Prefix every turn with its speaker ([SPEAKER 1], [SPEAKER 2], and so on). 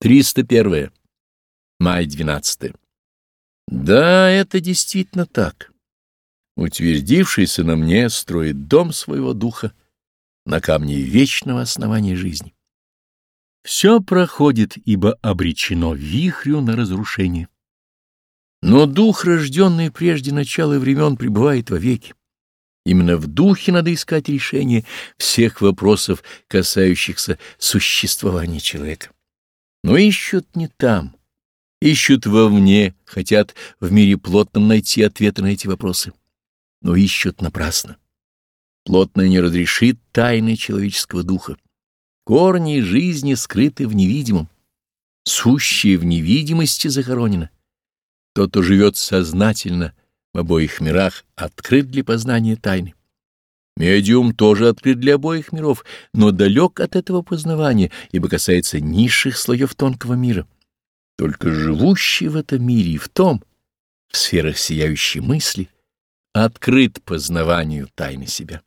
[SPEAKER 1] 301. Май 12. Да, это действительно так. Утвердившийся на мне строит дом своего духа на камне вечного основания жизни. Все проходит, ибо обречено вихрю на разрушение. Но дух, рожденный прежде начала времен, пребывает вовеки. Именно в духе надо искать решение всех вопросов, касающихся существования человека. Но ищут не там, ищут вовне, хотят в мире плотном найти ответы на эти вопросы, но ищут напрасно. Плотное не разрешит тайны человеческого духа. Корни жизни скрыты в невидимом, сущее в невидимости захоронено. Тот, кто живет сознательно в обоих мирах, открыт для познания тайны. Медиум тоже открыт для обоих миров, но далек от этого познавания, ибо касается низших слоев тонкого мира. Только живущий в этом мире и в том, в сферах сияющей мысли, открыт познаванию тайны себя.